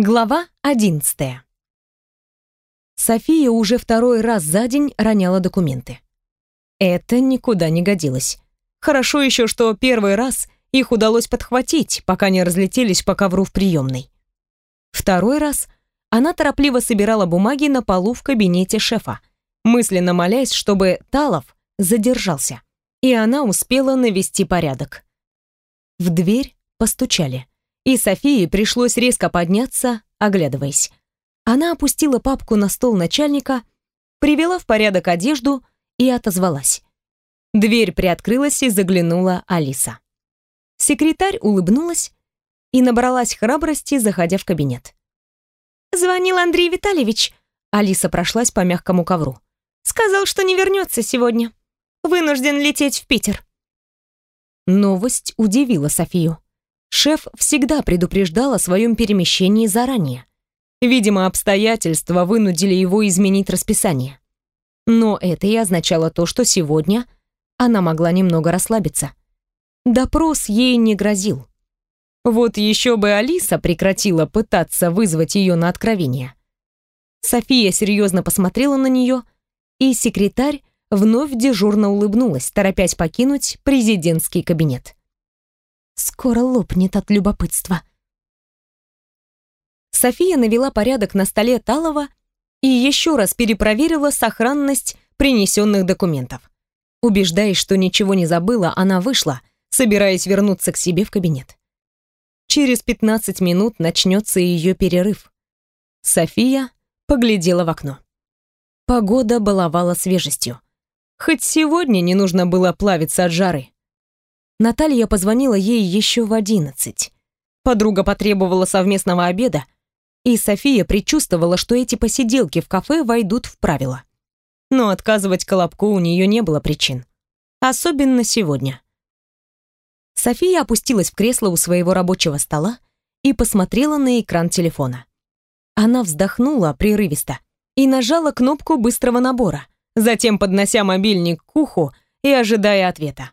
Глава одиннадцатая. София уже второй раз за день роняла документы. Это никуда не годилось. Хорошо еще, что первый раз их удалось подхватить, пока не разлетелись по ковру в приемной. Второй раз она торопливо собирала бумаги на полу в кабинете шефа, мысленно молясь, чтобы Талов задержался, и она успела навести порядок. В дверь постучали и Софии пришлось резко подняться, оглядываясь. Она опустила папку на стол начальника, привела в порядок одежду и отозвалась. Дверь приоткрылась и заглянула Алиса. Секретарь улыбнулась и набралась храбрости, заходя в кабинет. «Звонил Андрей Витальевич», — Алиса прошлась по мягкому ковру. «Сказал, что не вернется сегодня. Вынужден лететь в Питер». Новость удивила Софию. Шеф всегда предупреждал о своем перемещении заранее. Видимо, обстоятельства вынудили его изменить расписание. Но это и означало то, что сегодня она могла немного расслабиться. Допрос ей не грозил. Вот еще бы Алиса прекратила пытаться вызвать ее на откровение. София серьезно посмотрела на нее, и секретарь вновь дежурно улыбнулась, торопясь покинуть президентский кабинет. Скоро лопнет от любопытства. София навела порядок на столе Талова и еще раз перепроверила сохранность принесенных документов. Убеждаясь, что ничего не забыла, она вышла, собираясь вернуться к себе в кабинет. Через 15 минут начнется ее перерыв. София поглядела в окно. Погода баловала свежестью. Хоть сегодня не нужно было плавиться от жары. Наталья позвонила ей еще в одиннадцать. Подруга потребовала совместного обеда, и София предчувствовала, что эти посиделки в кафе войдут в правила. Но отказывать Колобку у нее не было причин. Особенно сегодня. София опустилась в кресло у своего рабочего стола и посмотрела на экран телефона. Она вздохнула прерывисто и нажала кнопку быстрого набора, затем поднося мобильник к уху и ожидая ответа.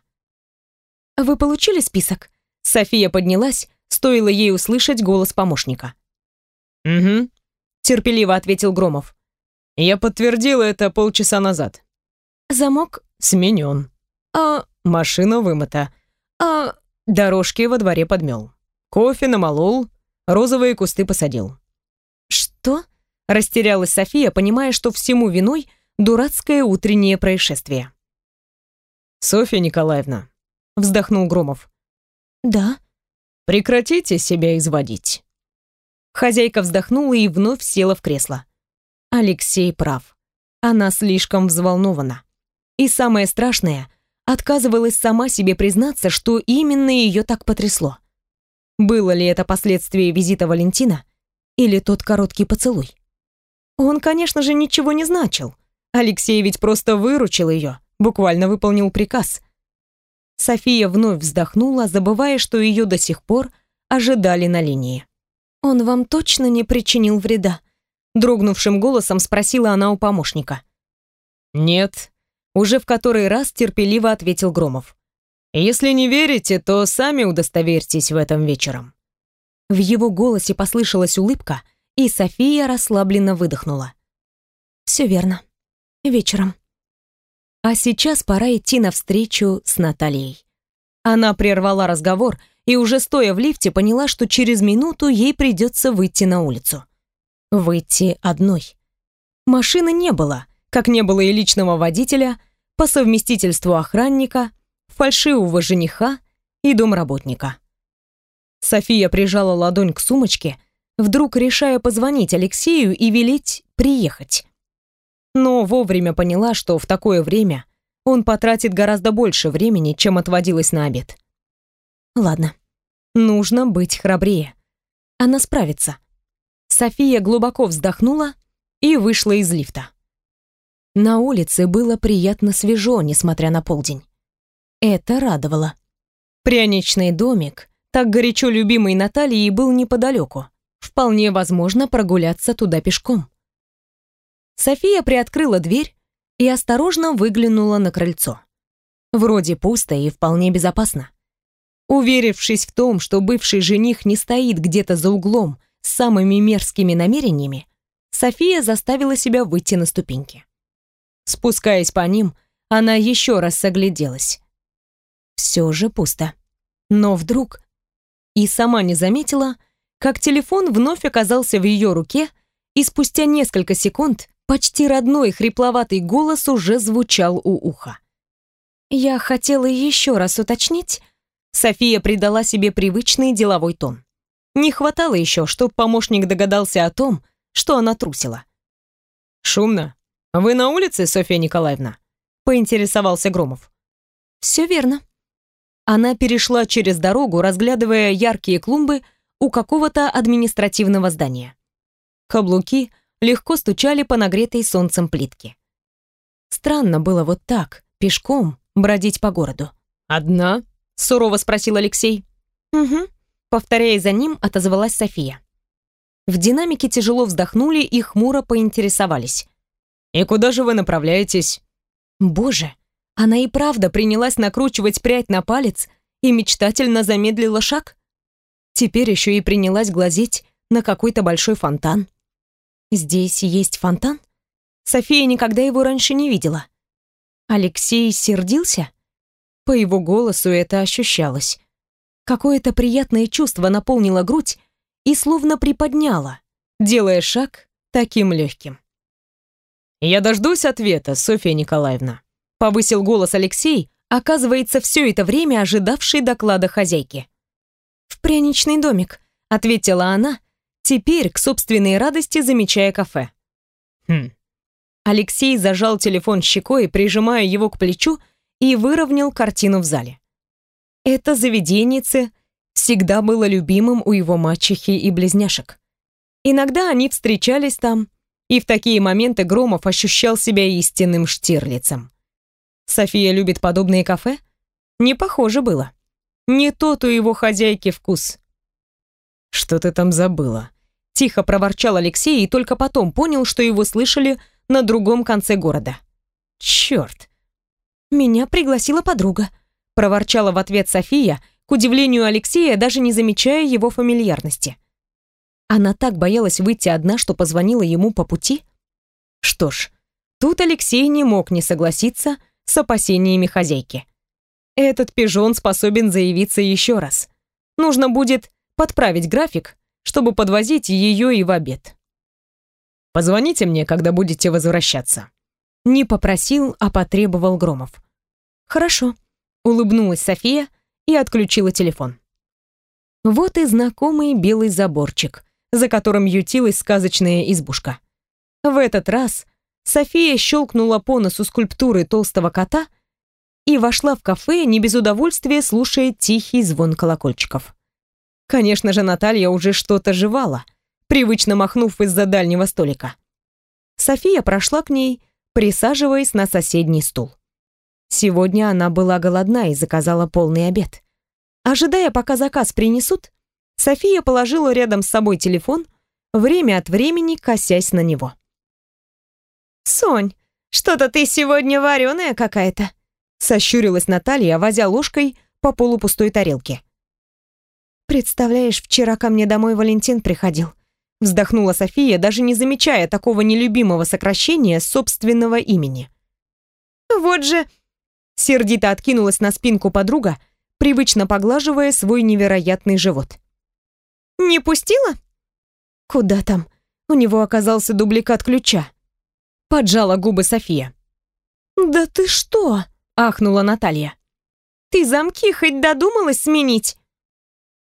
«Вы получили список?» София поднялась, стоило ей услышать голос помощника. «Угу», — терпеливо ответил Громов. «Я подтвердила это полчаса назад». «Замок?» «Сменен». «А...» «Машина вымыта». «А...» «Дорожки во дворе подмел. Кофе намолол, розовые кусты посадил». «Что?» — растерялась София, понимая, что всему виной дурацкое утреннее происшествие. «Софья Николаевна, вздохнул Громов. Да. Прекратите себя изводить. Хозяйка вздохнула и вновь села в кресло. Алексей прав. Она слишком взволнована. И самое страшное, отказывалась сама себе признаться, что именно ее так потрясло. Было ли это последствие визита Валентина или тот короткий поцелуй? Он, конечно же, ничего не значил. Алексей ведь просто выручил ее, буквально выполнил приказ. София вновь вздохнула, забывая, что ее до сих пор ожидали на линии. «Он вам точно не причинил вреда?» Дрогнувшим голосом спросила она у помощника. «Нет», — уже в который раз терпеливо ответил Громов. «Если не верите, то сами удостоверьтесь в этом вечером». В его голосе послышалась улыбка, и София расслабленно выдохнула. «Все верно. Вечером». А сейчас пора идти навстречу с Натальей. Она прервала разговор и уже стоя в лифте поняла, что через минуту ей придется выйти на улицу. Выйти одной. Машины не было, как не было и личного водителя, по совместительству охранника, фальшивого жениха и домработника. София прижала ладонь к сумочке, вдруг решая позвонить Алексею и велеть приехать но вовремя поняла, что в такое время он потратит гораздо больше времени, чем отводилось на обед. Ладно, нужно быть храбрее. Она справится. София глубоко вздохнула и вышла из лифта. На улице было приятно свежо, несмотря на полдень. Это радовало. Пряничный домик, так горячо любимый Натальей, был неподалеку. Вполне возможно прогуляться туда пешком. София приоткрыла дверь и осторожно выглянула на крыльцо. Вроде пусто и вполне безопасно. Уверившись в том, что бывший жених не стоит где-то за углом с самыми мерзкими намерениями, София заставила себя выйти на ступеньки. Спускаясь по ним, она еще раз огляделась. Все же пусто. Но вдруг и сама не заметила, как телефон вновь оказался в ее руке, и спустя несколько секунд почти родной хрипловатый голос уже звучал у уха. «Я хотела еще раз уточнить...» София придала себе привычный деловой тон. Не хватало еще, чтобы помощник догадался о том, что она трусила. «Шумно. Вы на улице, Софья Николаевна?» поинтересовался Громов. «Все верно». Она перешла через дорогу, разглядывая яркие клумбы у какого-то административного здания. Каблуки легко стучали по нагретой солнцем плитке. Странно было вот так, пешком, бродить по городу. «Одна?» — сурово спросил Алексей. «Угу», — повторяя за ним, отозвалась София. В динамике тяжело вздохнули и хмуро поинтересовались. «И куда же вы направляетесь?» Боже, она и правда принялась накручивать прядь на палец и мечтательно замедлила шаг? Теперь еще и принялась глазеть на какой-то большой фонтан. Здесь есть фонтан? София никогда его раньше не видела. Алексей сердился? По его голосу это ощущалось. Какое-то приятное чувство наполнило грудь и словно приподняло, делая шаг таким легким. «Я дождусь ответа, Софья Николаевна», — повысил голос Алексей, оказывается, все это время ожидавший доклада хозяйки. «В пряничный домик», — ответила она, теперь к собственной радости замечая кафе. «Хм». Алексей зажал телефон щекой, прижимая его к плечу, и выровнял картину в зале. Это заведеннице всегда было любимым у его мачехи и близняшек. Иногда они встречались там, и в такие моменты Громов ощущал себя истинным Штирлицем. София любит подобные кафе? Не похоже было. Не тот у его хозяйки вкус. «Что ты там забыла?» Тихо проворчал Алексей и только потом понял, что его слышали на другом конце города. «Черт!» «Меня пригласила подруга», — проворчала в ответ София, к удивлению Алексея, даже не замечая его фамильярности. Она так боялась выйти одна, что позвонила ему по пути? Что ж, тут Алексей не мог не согласиться с опасениями хозяйки. Этот пижон способен заявиться еще раз. Нужно будет подправить график, чтобы подвозить ее и в обед. «Позвоните мне, когда будете возвращаться». Не попросил, а потребовал Громов. «Хорошо», — улыбнулась София и отключила телефон. Вот и знакомый белый заборчик, за которым ютилась сказочная избушка. В этот раз София щелкнула по носу скульптуры толстого кота и вошла в кафе, не без удовольствия слушая тихий звон колокольчиков. Конечно же, Наталья уже что-то жевала, привычно махнув из-за дальнего столика. София прошла к ней, присаживаясь на соседний стул. Сегодня она была голодна и заказала полный обед. Ожидая, пока заказ принесут, София положила рядом с собой телефон, время от времени косясь на него. «Сонь, что-то ты сегодня вареная какая-то», сощурилась Наталья, возя ложкой по полупустой тарелке. «Представляешь, вчера ко мне домой Валентин приходил», вздохнула София, даже не замечая такого нелюбимого сокращения собственного имени. «Вот же...» Сердито откинулась на спинку подруга, привычно поглаживая свой невероятный живот. Не пустила? Куда там? У него оказался дубликат ключа. Поджала губы София. Да ты что? ахнула Наталья. Ты замки хоть додумалась сменить?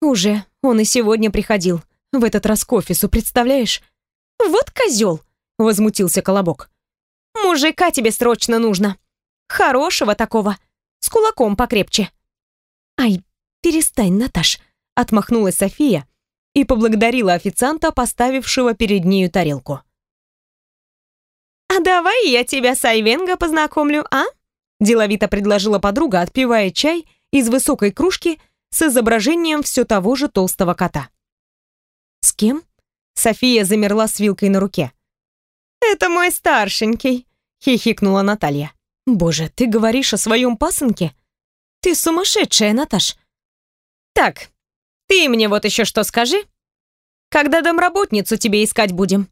Уже. Он и сегодня приходил. В этот раз к офису, представляешь? Вот козел! возмутился Колобок. Мужика тебе срочно нужно. Хорошего такого. С кулаком покрепче. Ай, перестань, Наташ, отмахнулась София и поблагодарила официанта, поставившего перед нею тарелку. «А давай я тебя с Айвенго познакомлю, а?» деловито предложила подруга, отпивая чай из высокой кружки с изображением все того же толстого кота. «С кем?» София замерла с вилкой на руке. «Это мой старшенький», — хихикнула Наталья. «Боже, ты говоришь о своем пасынке? Ты сумасшедшая, Наташ!» «Так, ты мне вот еще что скажи. Когда домработницу тебе искать будем?»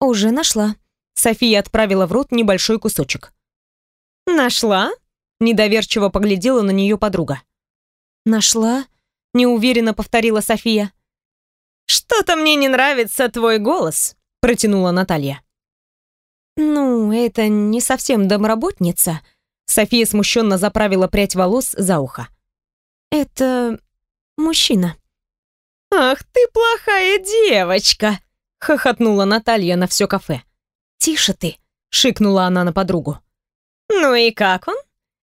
«Уже нашла». София отправила в рот небольшой кусочек. «Нашла?» Недоверчиво поглядела на нее подруга. «Нашла?» Неуверенно повторила София. «Что-то мне не нравится твой голос», протянула Наталья. «Ну, это не совсем домработница», София смущенно заправила прядь волос за ухо. «Это мужчина». «Ах ты плохая девочка!» — хохотнула Наталья на все кафе. «Тише ты!» — шикнула она на подругу. «Ну и как он?»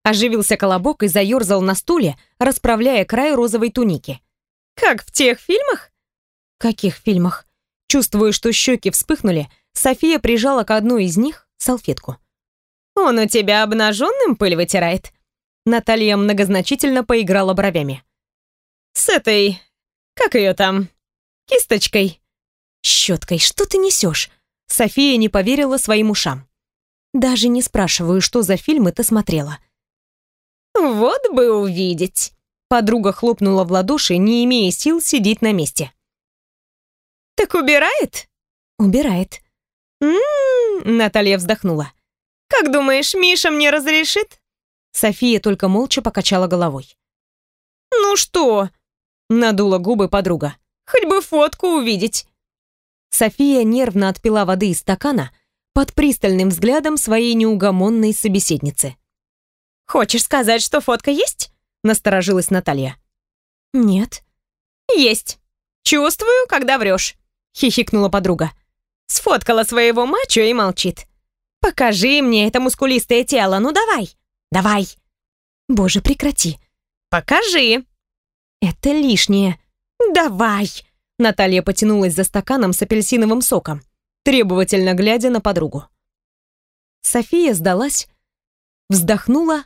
Оживился колобок и заерзал на стуле, расправляя край розовой туники. «Как в тех фильмах?» «Каких фильмах?» Чувствуя, что щеки вспыхнули, София прижала к одной из них салфетку. «Он у тебя обнаженным пыль вытирает?» Наталья многозначительно поиграла бровями. «С этой... как ее там? Кисточкой?» «Щеткой, что ты несешь?» София не поверила своим ушам. «Даже не спрашиваю, что за фильмы ты смотрела». «Вот бы увидеть!» Подруга хлопнула в ладоши, не имея сил сидеть на месте. «Так убирает?» «Убирает». «М-м-м», Наталья вздохнула. «Как думаешь, Миша мне разрешит?» София только молча покачала головой. «Ну что?» Надула губы подруга. «Хоть бы фотку увидеть». София нервно отпила воды из стакана под пристальным взглядом своей неугомонной собеседницы. «Хочешь сказать, что фотка есть?» Насторожилась Наталья. «Нет». «Есть. Чувствую, когда врешь», хихикнула подруга. Сфоткала своего мачо и молчит. «Покажи мне это мускулистое тело, ну давай! Давай!» «Боже, прекрати!» «Покажи!» «Это лишнее!» «Давай!» Наталья потянулась за стаканом с апельсиновым соком, требовательно глядя на подругу. София сдалась, вздохнула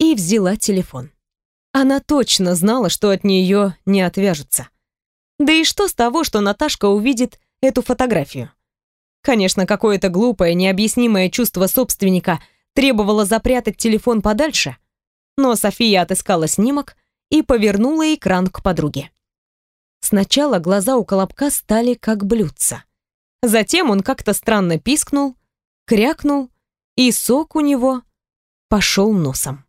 и взяла телефон. Она точно знала, что от нее не отвяжутся. Да и что с того, что Наташка увидит эту фотографию? Конечно, какое-то глупое, необъяснимое чувство собственника требовало запрятать телефон подальше, но София отыскала снимок и повернула экран к подруге. Сначала глаза у Колобка стали как блюдца. Затем он как-то странно пискнул, крякнул, и сок у него пошел носом.